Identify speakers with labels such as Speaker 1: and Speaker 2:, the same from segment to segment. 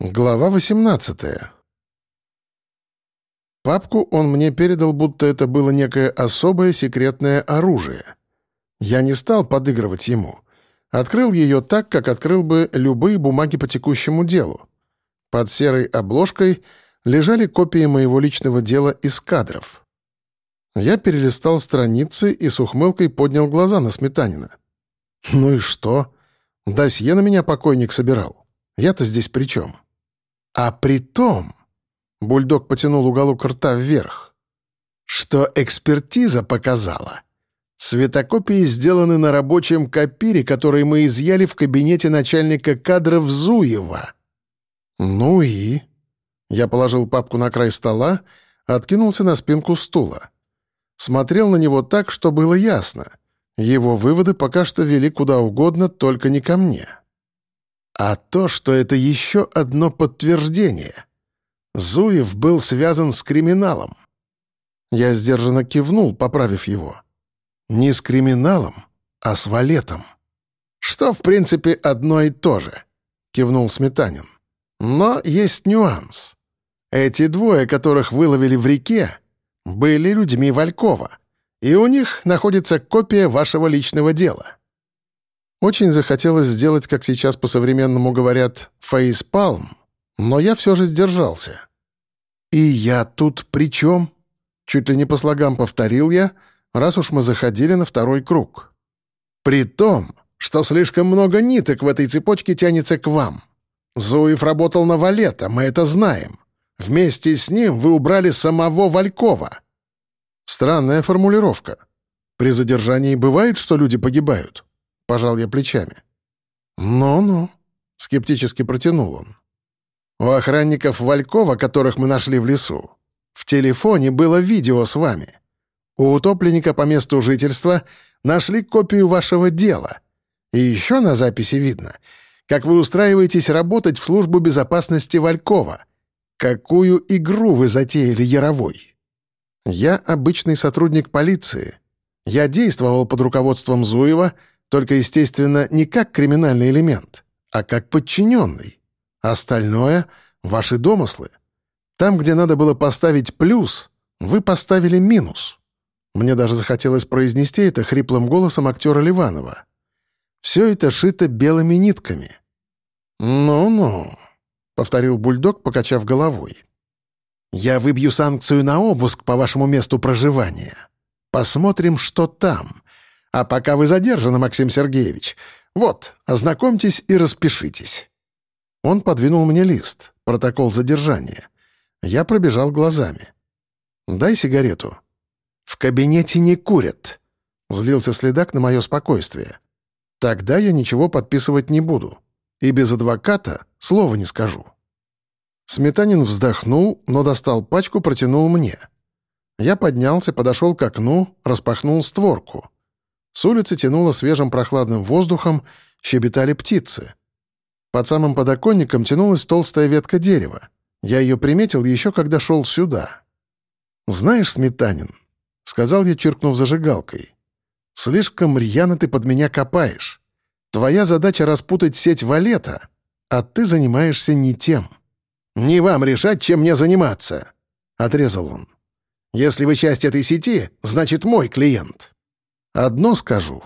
Speaker 1: Глава 18 Папку он мне передал, будто это было некое особое секретное оружие. Я не стал подыгрывать ему. Открыл ее так, как открыл бы любые бумаги по текущему делу. Под серой обложкой лежали копии моего личного дела из кадров. Я перелистал страницы и с ухмылкой поднял глаза на Сметанина. «Ну и что? Досье на меня покойник собирал. Я-то здесь при чем?» А при том, бульдог потянул уголок рта вверх, что экспертиза показала. Светокопии сделаны на рабочем копире, который мы изъяли в кабинете начальника кадров Зуева. Ну и... Я положил папку на край стола, откинулся на спинку стула. Смотрел на него так, что было ясно. Его выводы пока что вели куда угодно, только не ко мне а то, что это еще одно подтверждение. Зуев был связан с криминалом. Я сдержанно кивнул, поправив его. Не с криминалом, а с валетом. Что, в принципе, одно и то же, кивнул Сметанин. Но есть нюанс. Эти двое, которых выловили в реке, были людьми Валькова, и у них находится копия вашего личного дела. Очень захотелось сделать, как сейчас по-современному говорят, фейспалм, но я все же сдержался. «И я тут при чем?» Чуть ли не по слогам повторил я, раз уж мы заходили на второй круг. «При том, что слишком много ниток в этой цепочке тянется к вам. Зуев работал на Валета, мы это знаем. Вместе с ним вы убрали самого Валькова». Странная формулировка. При задержании бывает, что люди погибают? — пожал я плечами. «Ну-ну», — скептически протянул он. «У охранников Валькова, которых мы нашли в лесу, в телефоне было видео с вами. У утопленника по месту жительства нашли копию вашего дела. И еще на записи видно, как вы устраиваетесь работать в службу безопасности Валькова. Какую игру вы затеяли, Яровой?» «Я обычный сотрудник полиции. Я действовал под руководством Зуева — только, естественно, не как криминальный элемент, а как подчиненный. Остальное — ваши домыслы. Там, где надо было поставить плюс, вы поставили минус. Мне даже захотелось произнести это хриплым голосом актера Ливанова. Все это шито белыми нитками. «Ну-ну», — повторил бульдог, покачав головой. «Я выбью санкцию на обыск по вашему месту проживания. Посмотрим, что там. А пока вы задержаны, Максим Сергеевич, вот, ознакомьтесь и распишитесь». Он подвинул мне лист, протокол задержания. Я пробежал глазами. «Дай сигарету». «В кабинете не курят», — злился следак на мое спокойствие. «Тогда я ничего подписывать не буду. И без адвоката слова не скажу». Сметанин вздохнул, но достал пачку, протянул мне. Я поднялся, подошел к окну, распахнул створку. С улицы тянуло свежим прохладным воздухом, щебетали птицы. Под самым подоконником тянулась толстая ветка дерева. Я ее приметил еще когда шел сюда. «Знаешь, Сметанин», — сказал я, чиркнув зажигалкой, — «слишком рьяно ты под меня копаешь. Твоя задача распутать сеть валета, а ты занимаешься не тем». «Не вам решать, чем мне заниматься», — отрезал он. «Если вы часть этой сети, значит, мой клиент». «Одно скажу».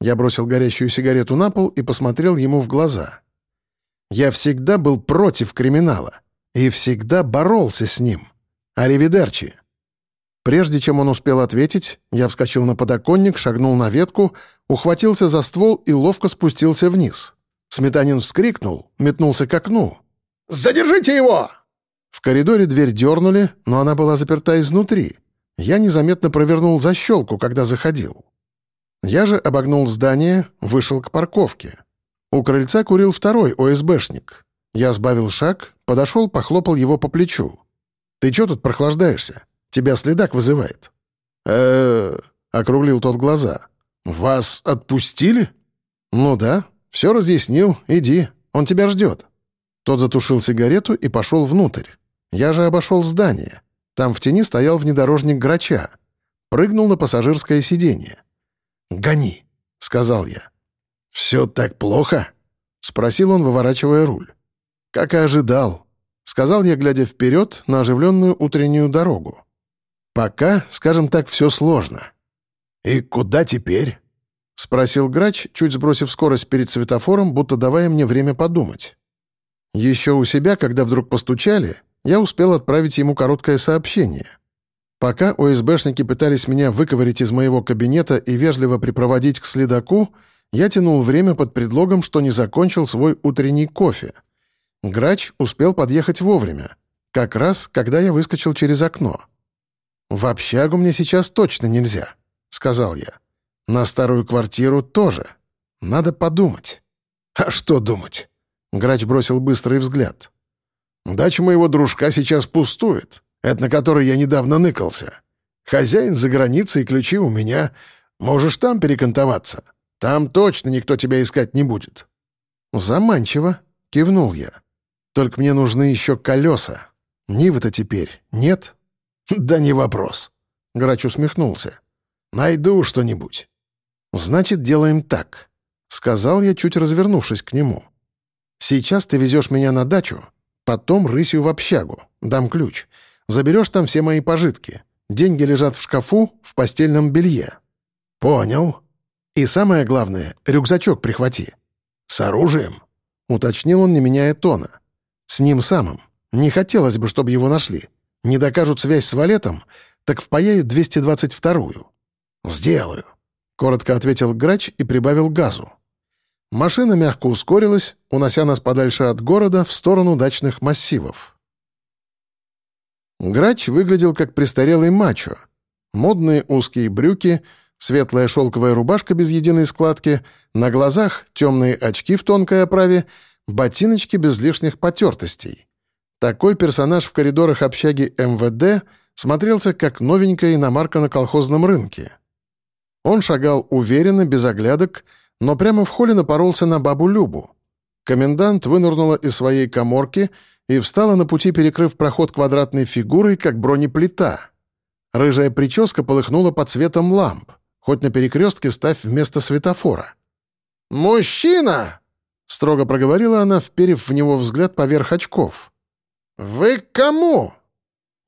Speaker 1: Я бросил горящую сигарету на пол и посмотрел ему в глаза. «Я всегда был против криминала и всегда боролся с ним. Аривидерчи». Прежде чем он успел ответить, я вскочил на подоконник, шагнул на ветку, ухватился за ствол и ловко спустился вниз. Сметанин вскрикнул, метнулся к окну. «Задержите его!» В коридоре дверь дернули, но она была заперта изнутри. Я незаметно провернул защелку, когда заходил. Я же обогнул здание, вышел к парковке. У крыльца курил второй ОСБшник. Я сбавил шаг, подошел, похлопал его по плечу. «Ты чё тут прохлаждаешься? Тебя следак вызывает». э округлил тот глаза. «Вас отпустили?» «Ну да, все разъяснил, иди, он тебя ждет». Тот затушил сигарету и пошел внутрь. Я же обошел здание. Там в тени стоял внедорожник грача. Прыгнул на пассажирское сиденье. «Гони», — сказал я. «Все так плохо?» — спросил он, выворачивая руль. как и ожидал», — сказал я, глядя вперед на оживленную утреннюю дорогу. «Пока, скажем так, все сложно».
Speaker 2: «И куда теперь?»
Speaker 1: — спросил грач, чуть сбросив скорость перед светофором, будто давая мне время подумать. Еще у себя, когда вдруг постучали, я успел отправить ему короткое сообщение. Пока ОСБшники пытались меня выковырить из моего кабинета и вежливо припроводить к следаку, я тянул время под предлогом, что не закончил свой утренний кофе. Грач успел подъехать вовремя, как раз, когда я выскочил через окно. «В общагу мне сейчас точно нельзя», — сказал я. «На старую квартиру тоже. Надо подумать».
Speaker 2: «А что думать?»
Speaker 1: Грач бросил быстрый взгляд.
Speaker 2: «Дача моего дружка сейчас пустует, это на которой я недавно ныкался. Хозяин за границей, ключи у меня. Можешь там перекантоваться. Там точно никто тебя искать не будет».
Speaker 1: «Заманчиво», — кивнул я. «Только мне нужны еще колеса. Нивы-то теперь нет?»
Speaker 2: «Да не вопрос», — Грач усмехнулся. «Найду что-нибудь».
Speaker 1: «Значит, делаем так», — сказал я, чуть развернувшись к нему. Сейчас ты везешь меня на дачу, потом рысью в общагу, дам ключ. Заберешь там все мои пожитки. Деньги лежат в шкафу, в постельном белье».
Speaker 2: «Понял».
Speaker 1: «И самое главное, рюкзачок прихвати».
Speaker 2: «С оружием?»
Speaker 1: — уточнил он, не меняя тона. «С ним самым. Не хотелось бы, чтобы его нашли. Не докажут связь с валетом, так впаяют 222-ю».
Speaker 2: «Сделаю», —
Speaker 1: коротко ответил грач и прибавил газу. Машина мягко ускорилась, унося нас подальше от города в сторону дачных массивов. Грач выглядел как престарелый мачо. Модные узкие брюки, светлая шелковая рубашка без единой складки, на глазах темные очки в тонкой оправе, ботиночки без лишних потертостей. Такой персонаж в коридорах общаги МВД смотрелся как новенькая иномарка на колхозном рынке. Он шагал уверенно, без оглядок, но прямо в холле напоролся на бабу Любу. Комендант вынырнула из своей коморки и встала на пути, перекрыв проход квадратной фигурой, как бронеплита. Рыжая прическа полыхнула под светом ламп, хоть на перекрестке ставь вместо светофора.
Speaker 2: «Мужчина!» — строго проговорила она, вперев в него взгляд поверх очков. «Вы к кому?»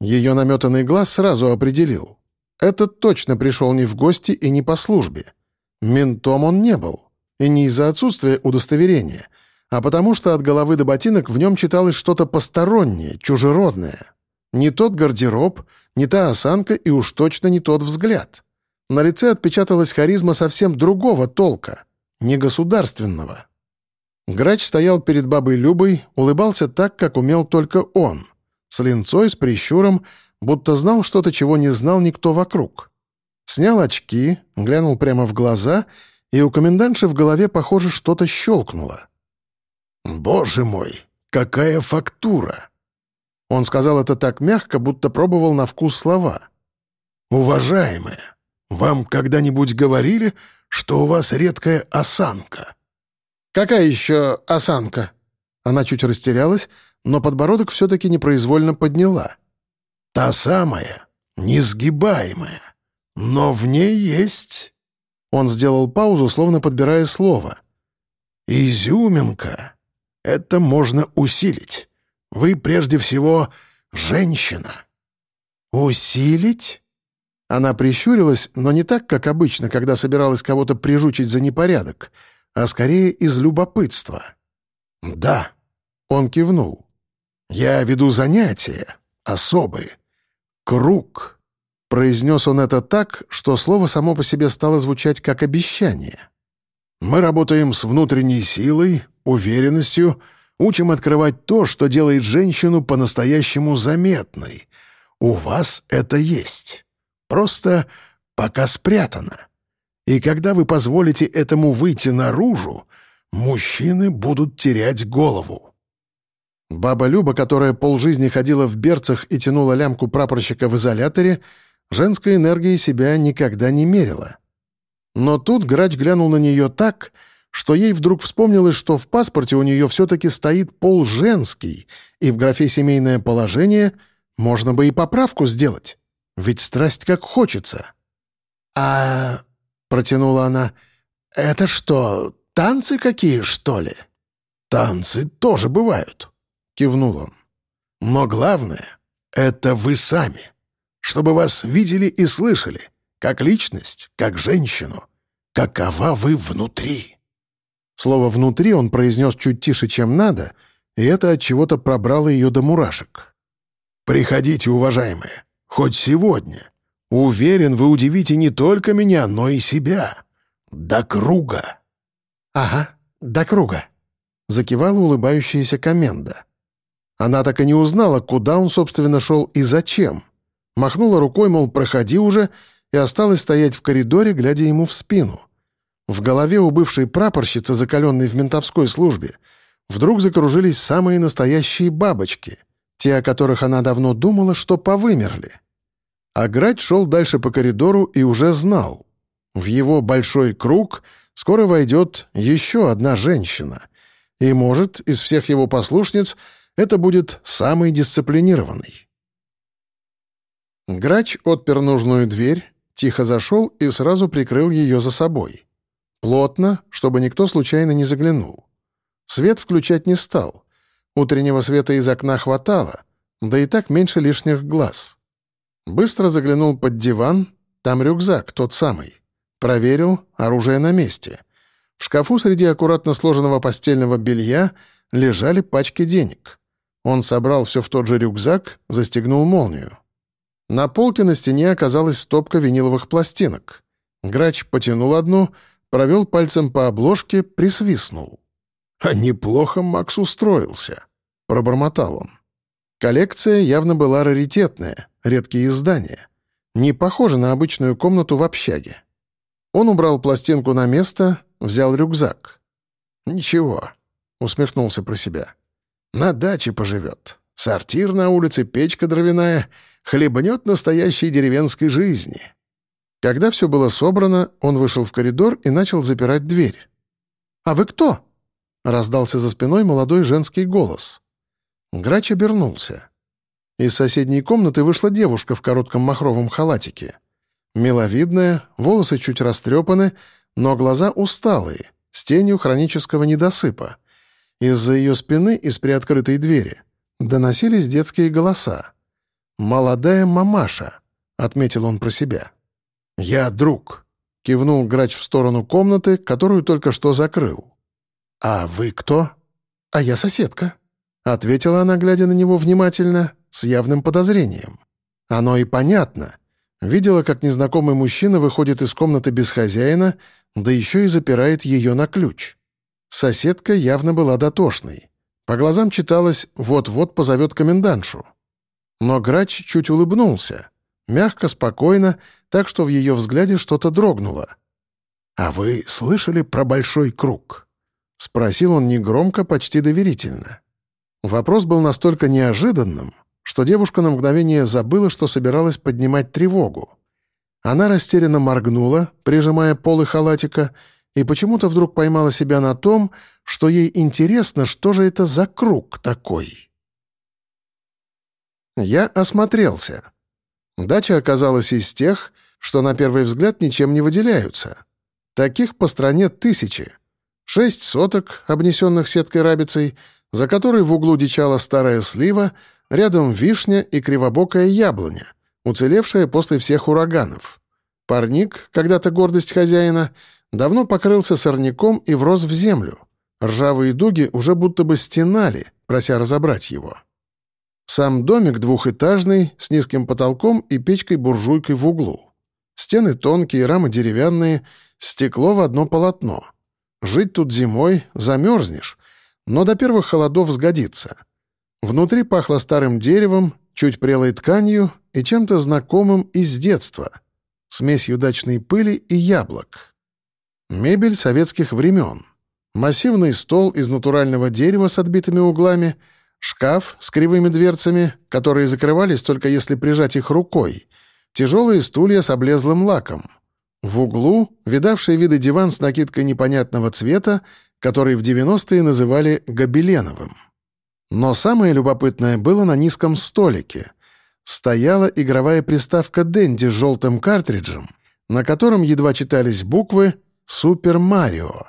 Speaker 1: Ее наметанный глаз сразу определил. Этот точно пришел не в гости и не по службе. Ментом он не был. И не из-за отсутствия удостоверения, а потому что от головы до ботинок в нем читалось что-то постороннее, чужеродное. Не тот гардероб, не та осанка и уж точно не тот взгляд. На лице отпечаталась харизма совсем другого толка, не государственного. Грач стоял перед бабой Любой, улыбался так, как умел только он, с линцой, с прищуром, будто знал что-то, чего не знал никто вокруг. Снял очки, глянул прямо в глаза — и у комендантши в голове, похоже, что-то щелкнуло.
Speaker 2: «Боже мой, какая фактура!»
Speaker 1: Он сказал это так мягко, будто пробовал на вкус слова.
Speaker 2: «Уважаемая, вам когда-нибудь говорили, что у вас редкая осанка?»
Speaker 1: «Какая еще осанка?» Она чуть растерялась, но подбородок все-таки непроизвольно подняла.
Speaker 2: «Та самая, несгибаемая, но в ней есть
Speaker 1: он сделал паузу, словно подбирая слово.
Speaker 2: «Изюминка. Это можно усилить. Вы прежде всего женщина».
Speaker 1: «Усилить?» Она прищурилась, но не так, как обычно, когда собиралась кого-то прижучить за непорядок, а скорее из любопытства.
Speaker 2: «Да», —
Speaker 1: он кивнул.
Speaker 2: «Я веду занятия особые. Круг.
Speaker 1: Произнес он это так, что слово само по себе стало звучать как обещание.
Speaker 2: «Мы работаем с внутренней силой, уверенностью, учим открывать то, что делает женщину по-настоящему заметной. У вас это есть. Просто пока спрятано. И когда вы позволите этому выйти наружу, мужчины будут терять голову».
Speaker 1: Баба Люба, которая полжизни ходила в берцах и тянула лямку прапорщика в изоляторе, женской энергией себя никогда не мерила. Но тут грач глянул на нее так, что ей вдруг вспомнилось, что в паспорте у нее все-таки стоит пол женский, и в графе «семейное положение» можно бы и поправку сделать. Ведь страсть как хочется.
Speaker 2: «А...» — протянула она. «Это что, танцы какие, что ли?» «Танцы тоже бывают», — кивнул он. «Но главное — это вы сами, чтобы вас видели и слышали, как личность, как женщину, какова вы внутри».
Speaker 1: Слово «внутри» он произнес чуть тише, чем надо, и это от чего-то пробрало ее до мурашек.
Speaker 2: «Приходите, уважаемые, хоть сегодня. Уверен, вы удивите не только меня, но и себя. До круга».
Speaker 1: «Ага, до круга», — закивала улыбающаяся коменда. Она так и не узнала, куда он, собственно, шел и зачем. Махнула рукой, мол, проходи уже, и осталась стоять в коридоре, глядя ему в спину. В голове у бывшей прапорщицы, закаленной в ментовской службе, вдруг закружились самые настоящие бабочки, те, о которых она давно думала, что повымерли. А Грач шел дальше по коридору и уже знал. В его большой круг скоро войдет еще одна женщина. И, может, из всех его послушниц это будет самый дисциплинированный. Грач отпер нужную дверь, тихо зашел и сразу прикрыл ее за собой. Плотно, чтобы никто случайно не заглянул. Свет включать не стал. Утреннего света из окна хватало, да и так меньше лишних глаз. Быстро заглянул под диван, там рюкзак, тот самый. Проверил, оружие на месте. В шкафу среди аккуратно сложенного постельного белья лежали пачки денег. Он собрал все в тот же рюкзак, застегнул молнию. На полке на стене оказалась стопка виниловых пластинок. Грач потянул одну — провел пальцем по обложке, присвистнул. «А неплохо Макс устроился», — пробормотал он. Коллекция явно была раритетная, редкие издания. Не похожа на обычную комнату в общаге. Он убрал пластинку на место, взял рюкзак. «Ничего», — усмехнулся про себя. «На даче поживет. Сортир на улице, печка дровяная, хлебнет настоящей деревенской жизни». Когда все было собрано, он вышел в коридор и начал запирать дверь. «А вы кто?» — раздался за спиной молодой женский голос. Грач обернулся. Из соседней комнаты вышла девушка в коротком махровом халатике. Миловидная, волосы чуть растрепаны, но глаза усталые, с тенью хронического недосыпа. Из-за ее спины, из приоткрытой двери, доносились детские голоса. «Молодая мамаша», — отметил он про себя. «Я друг», — кивнул грач в сторону комнаты, которую только что закрыл. «А вы кто?» «А я соседка», — ответила она, глядя на него внимательно, с явным подозрением. «Оно и понятно. Видела, как незнакомый мужчина выходит из комнаты без хозяина, да еще и запирает ее на ключ. Соседка явно была дотошной. По глазам читалось «вот-вот позовет комендантшу». Но грач чуть улыбнулся — Мягко, спокойно, так что в ее взгляде что-то дрогнуло. «А вы слышали про большой круг?» — спросил он негромко, почти доверительно. Вопрос был настолько неожиданным, что девушка на мгновение забыла, что собиралась поднимать тревогу. Она растерянно моргнула, прижимая полы халатика, и почему-то вдруг поймала себя на том, что ей интересно, что же это за круг такой. Я осмотрелся. Дача оказалась из тех, что на первый взгляд ничем не выделяются. Таких по стране тысячи. Шесть соток, обнесенных сеткой рабицей, за которой в углу дичала старая слива, рядом вишня и кривобокая яблоня, уцелевшая после всех ураганов. Парник, когда-то гордость хозяина, давно покрылся сорняком и врос в землю. Ржавые дуги уже будто бы стенали, прося разобрать его. Сам домик двухэтажный, с низким потолком и печкой-буржуйкой в углу. Стены тонкие, рамы деревянные, стекло в одно полотно. Жить тут зимой замерзнешь, но до первых холодов сгодится. Внутри пахло старым деревом, чуть прелой тканью и чем-то знакомым из детства. Смесью дачной пыли и яблок. Мебель советских времен. Массивный стол из натурального дерева с отбитыми углами — Шкаф с кривыми дверцами, которые закрывались только если прижать их рукой. Тяжелые стулья с облезлым лаком. В углу видавший виды диван с накидкой непонятного цвета, который в 90-е называли гобеленовым. Но самое любопытное было на низком столике. Стояла игровая приставка «Дэнди» с желтым картриджем, на котором едва читались буквы «Супер Марио».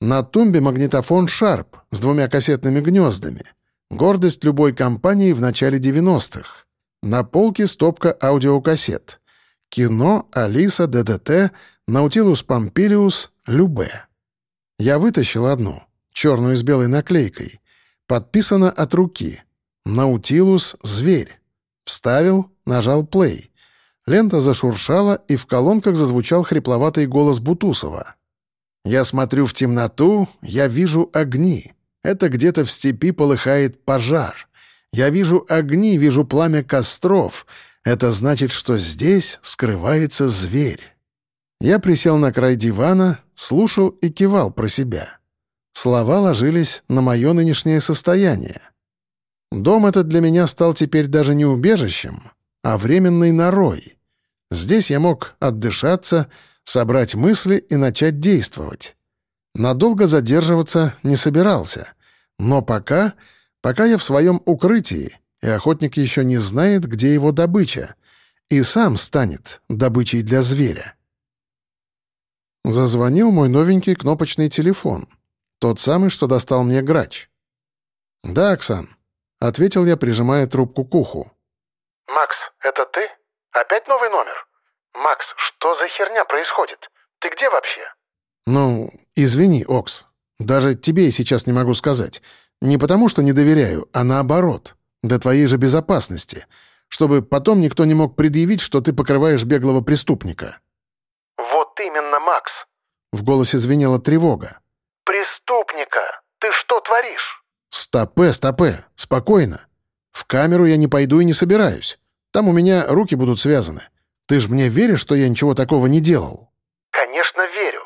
Speaker 1: На тумбе магнитофон «Шарп» с двумя кассетными гнездами — Гордость любой компании в начале 90-х. На полке стопка аудиокассет. Кино, Алиса, ДДТ, Наутилус Помпилиус, Любе. Я вытащил одну, черную с белой наклейкой. Подписано от руки. Наутилус — зверь. Вставил, нажал плей. Лента зашуршала, и в колонках зазвучал хрипловатый голос Бутусова. «Я смотрю в темноту, я вижу огни. Это где-то в степи полыхает пожар. Я вижу огни, вижу пламя костров. Это значит, что здесь скрывается зверь». Я присел на край дивана, слушал и кивал про себя. Слова ложились на мое нынешнее состояние. Дом этот для меня стал теперь даже не убежищем, а временной норой. Здесь я мог отдышаться, собрать мысли и начать действовать. Надолго задерживаться не собирался. Но пока, пока я в своем укрытии, и охотник еще не знает, где его добыча, и сам станет добычей для зверя. Зазвонил мой новенький кнопочный телефон. Тот самый, что достал мне грач. «Да, Оксан», — ответил я, прижимая трубку к уху.
Speaker 3: «Макс, это ты? Опять новый номер? Макс, что за херня происходит? Ты где вообще?»
Speaker 1: «Ну, извини, Окс. Даже тебе я сейчас не могу сказать. Не потому, что не доверяю, а наоборот. Для твоей же безопасности. Чтобы потом никто не мог предъявить, что ты покрываешь беглого преступника».
Speaker 3: «Вот именно, Макс!»
Speaker 1: В голосе звенела тревога.
Speaker 3: «Преступника! Ты что творишь?»
Speaker 1: «Стопе, стопе, спокойно. В камеру я не пойду и не собираюсь. Там у меня руки будут связаны. Ты ж мне веришь, что я ничего такого не делал?»
Speaker 3: «Конечно верю.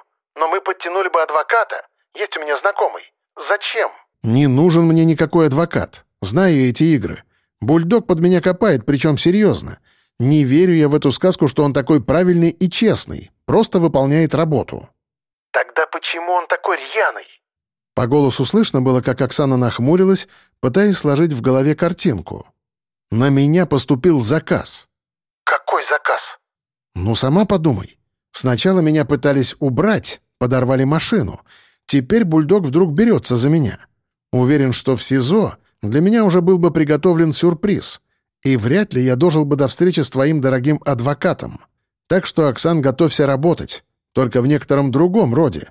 Speaker 3: Но мы подтянули бы адвоката. Есть у меня знакомый. Зачем?»
Speaker 1: «Не нужен мне никакой адвокат. Знаю эти игры. Бульдог под меня копает, причем серьезно. Не верю я в эту сказку, что он такой правильный и честный. Просто выполняет работу».
Speaker 3: «Тогда почему он такой рьяный?»
Speaker 1: По голосу слышно было, как Оксана нахмурилась, пытаясь сложить в голове картинку. «На меня поступил заказ».
Speaker 3: «Какой заказ?»
Speaker 1: «Ну, сама подумай. Сначала меня пытались убрать, подорвали машину. Теперь бульдог вдруг берется за меня. Уверен, что в СИЗО для меня уже был бы приготовлен сюрприз. И вряд ли я дожил бы до встречи с твоим дорогим адвокатом. Так что, Оксан, готовься работать. Только в некотором другом роде.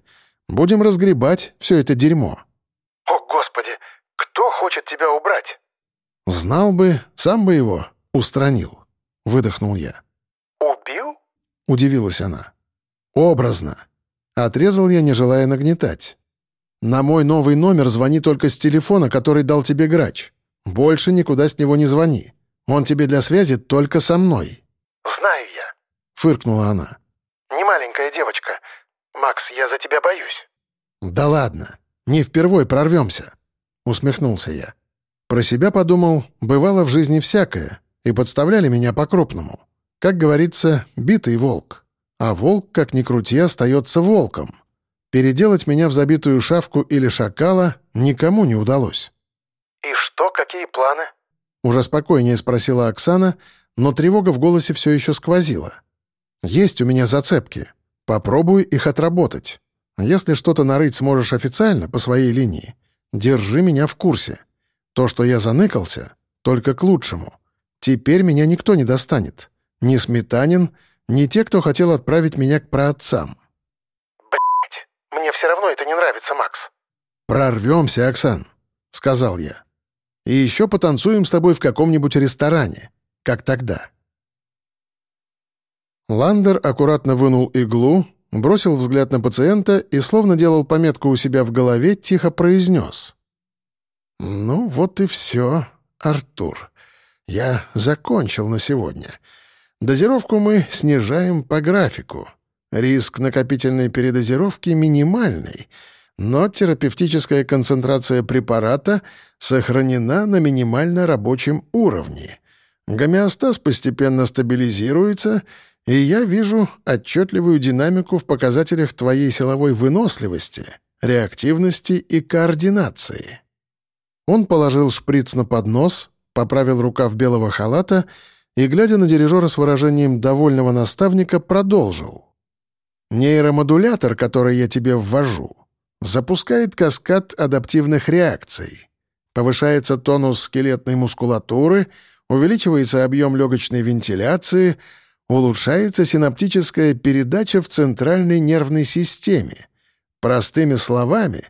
Speaker 1: Будем разгребать все это дерьмо».
Speaker 3: «О, Господи! Кто хочет тебя убрать?»
Speaker 1: «Знал бы, сам бы его устранил», — выдохнул я.
Speaker 3: «Убил?»
Speaker 1: — удивилась она. «Образно». Отрезал я, не желая нагнетать. «На мой новый номер звони только с телефона, который дал тебе грач. Больше никуда с него не звони. Он тебе для связи только со мной».
Speaker 3: «Знаю я», —
Speaker 1: фыркнула она.
Speaker 3: «Не маленькая девочка. Макс, я за тебя боюсь».
Speaker 1: «Да ладно, не впервой прорвемся», — усмехнулся я. Про себя подумал, бывало в жизни всякое, и подставляли меня по-крупному. Как говорится, битый волк. А волк, как ни крути, остается волком. Переделать меня в забитую шавку или шакала никому не удалось.
Speaker 3: «И что, какие планы?»
Speaker 1: Уже спокойнее спросила Оксана, но тревога в голосе все еще сквозила. «Есть у меня зацепки. Попробую их отработать. Если что-то нарыть сможешь официально, по своей линии, держи меня в курсе. То, что я заныкался, только к лучшему. Теперь меня никто не достанет. Ни Сметанин, ни те, кто хотел отправить меня к праотцам.
Speaker 3: Блять, мне все равно это не нравится, Макс.
Speaker 1: Прорвемся, Оксан, сказал я. И еще потанцуем с тобой в каком-нибудь ресторане, как тогда. Ландер аккуратно вынул иглу, бросил взгляд на пациента и, словно делал пометку у себя в голове, тихо произнес. «Ну вот и все, Артур. Я закончил на сегодня. Дозировку мы снижаем по графику. Риск накопительной передозировки минимальный, но терапевтическая концентрация препарата сохранена на минимально рабочем уровне. Гомеостаз постепенно стабилизируется, и я вижу отчетливую динамику в показателях твоей силовой выносливости, реактивности и координации. Он положил шприц на поднос, поправил рукав белого халата и, глядя на дирижера с выражением довольного наставника, продолжил. «Нейромодулятор, который я тебе ввожу, запускает каскад адаптивных реакций. повышается тонус скелетной мускулатуры, увеличивается объем легочной вентиляции, улучшается синаптическая передача в центральной нервной системе. Простыми словами,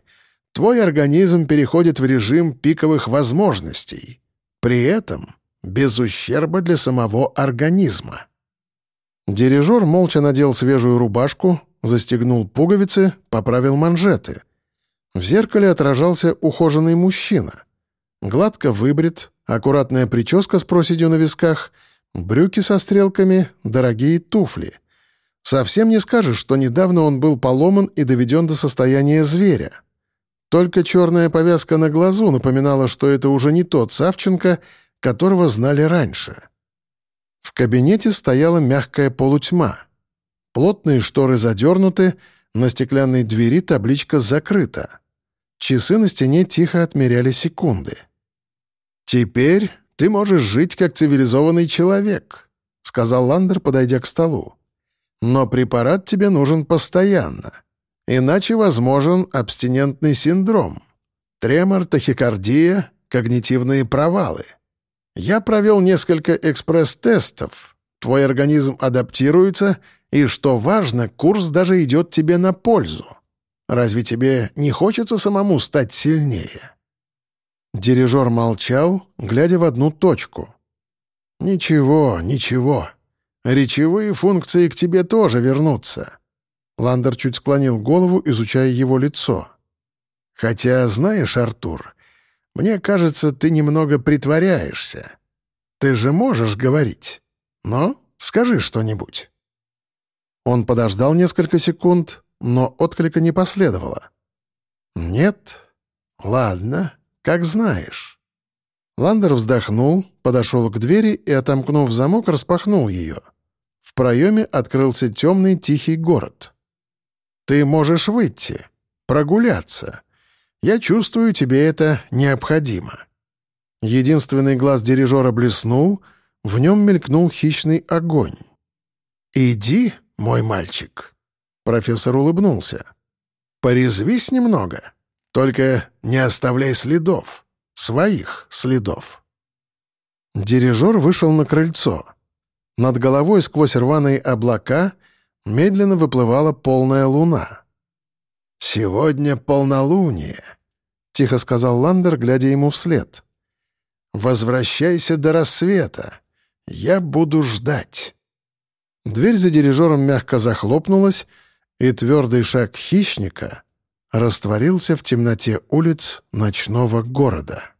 Speaker 1: твой организм переходит в режим пиковых возможностей. При этом без ущерба для самого организма. Дирижер молча надел свежую рубашку, застегнул пуговицы, поправил манжеты. В зеркале отражался ухоженный мужчина. Гладко выбрит, аккуратная прическа с проседью на висках, брюки со стрелками, дорогие туфли. Совсем не скажешь, что недавно он был поломан и доведен до состояния зверя. Только черная повязка на глазу напоминала, что это уже не тот Савченко, которого знали раньше. В кабинете стояла мягкая полутьма. Плотные шторы задернуты, на стеклянной двери табличка закрыта. Часы на стене тихо отмеряли секунды. «Теперь ты можешь жить как цивилизованный человек», — сказал Ландер, подойдя к столу. «Но препарат тебе нужен постоянно, иначе возможен абстинентный синдром, тремор, тахикардия, когнитивные провалы. Я провел несколько экспресс-тестов. Твой организм адаптируется, и, что важно, курс даже идет тебе на пользу. Разве тебе не хочется самому стать сильнее?» Дирижер молчал, глядя в одну точку. «Ничего, ничего. Речевые функции к тебе тоже вернутся». Ландер чуть склонил голову, изучая его лицо. «Хотя, знаешь, Артур, мне кажется, ты немного притворяешься. Ты же можешь говорить. Но скажи что-нибудь». Он подождал несколько секунд, но отклика не последовало. «Нет? Ладно, как знаешь». Ландер вздохнул, подошел к двери и, отомкнув замок, распахнул ее. В проеме открылся темный тихий город. «Ты можешь выйти, прогуляться. Я чувствую, тебе это необходимо». Единственный глаз дирижера блеснул, в нем мелькнул хищный огонь. «Иди, мой мальчик», — профессор улыбнулся. «Порезвись немного, только не оставляй следов, своих следов». Дирижер вышел на крыльцо. Над головой сквозь рваные облака медленно выплывала полная луна. «Сегодня полнолуние», — тихо сказал Ландер, глядя ему вслед. «Возвращайся до рассвета. Я буду ждать». Дверь за дирижером мягко захлопнулась, и твердый шаг хищника растворился в темноте улиц ночного города.